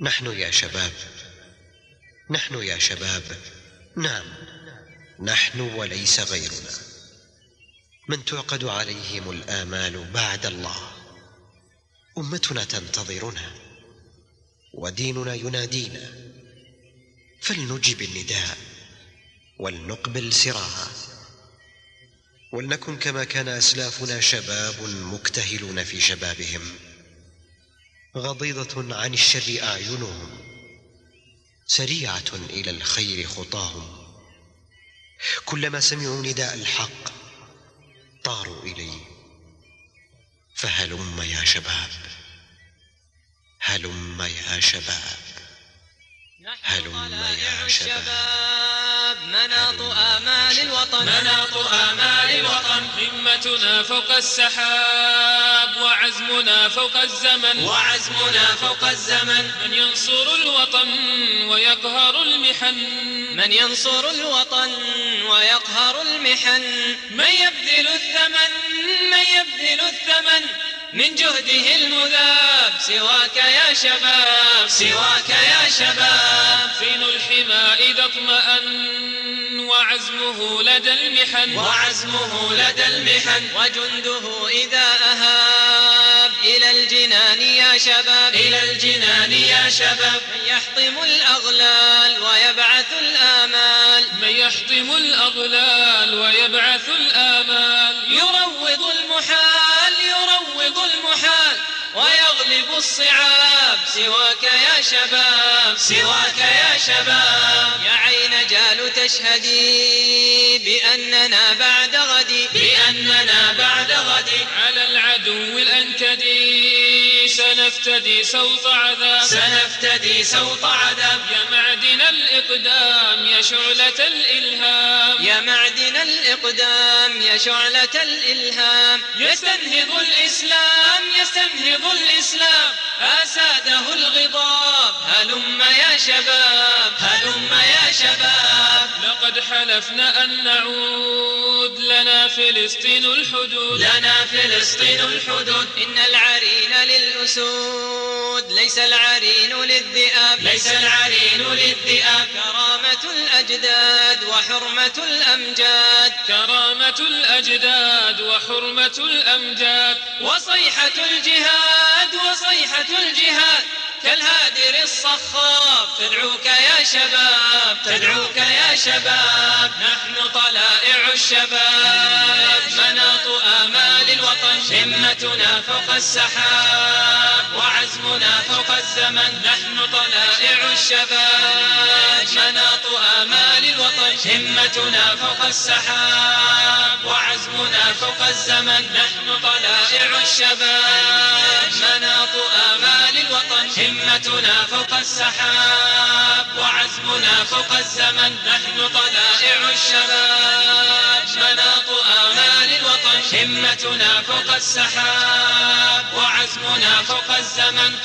نحن يا شباب. نحن يا شباب. نعم. نحن وليس غيرنا. من تعقد عليهم الآمال بعد الله. أمتنا تنتظرنا. وديننا ينادينا. فلنجب النداء ولنقبل سراعا ولنكن كما كان أسلافنا شباب مكتهلون في شبابهم. غضيضة عن الشر أعينهم سريعة إلى الخير خطاهم. كلما سمعوا نداء الحق طاروا إليه. فهلم يا شباب هلم يا شباب هلم يا شباب. مناط آمال الوطن. مناط آمال الوطن. همتنا فوق السحاب وعزمنا فوق الزمن. وعزمنا فوق الزمن. من ينصر الوطن ويقهر المحن. من ينصر الوطن ويقهر المحن. من يبذل الثمن من يبذل الثمن. من جهده المذاب سواك يا شباب. سواك يا شباب. بما إذا اطمأن وعزمه لدى المحن وعزمه لدى المحن وجنده إذا أهاب إلى الجنان يا شباب إلى الجنان يا شباب من يحطم الأغلال ويبعث الآمال من يحطم الأغلال ويبعث الآمال يروض المحال يروض المحال ويبعث الصعاب سواك يا شباب سواك يا شباب. يا عين جال تشهدي بأننا بعد غد بأننا بعد غد. على العدو الأنكد سنفتدي سوط عذاب. سنفتدي سوط عذاب. يا معدن الإقدام يا شعلة الإلهام. يا معدن الإقدام يا شعلة الإلهام. يستنهض الإسلام يستنهض الإسلام. أساده الغضاب هلم يا شباب هلم يا شباب. لقد حلفنا أن نعود لنا فلسطين الحدود. لنا فلسطين الحدود. إن العرين للأسود ليس العرين للذئاب. ليس العرين للذئاب. وحرمة الأمجاد. كرامة الأجداد وحرمة الأمجاد. وصيحة الجهاد وصيحة الجهاد. كالهادر الصخاب تدعوك يا شباب تدعوك يا شباب. نحن طلائع الشباب. مناط آمال الوطن. همتنا فوق السحاب. وعزمنا فوق الزمن. نحن طلائع الشباب. همتنا فوق السحاب وعزمنا فوق الزمن. نحن طلائع الشباب. مناط آمال الوطن. همتنا فوق السحاب وعزمنا فوق الزمن. نحن طلائع الشباب. مناط آمال الوطن. همتنا فوق السحاب وعزمنا فوق الزمن.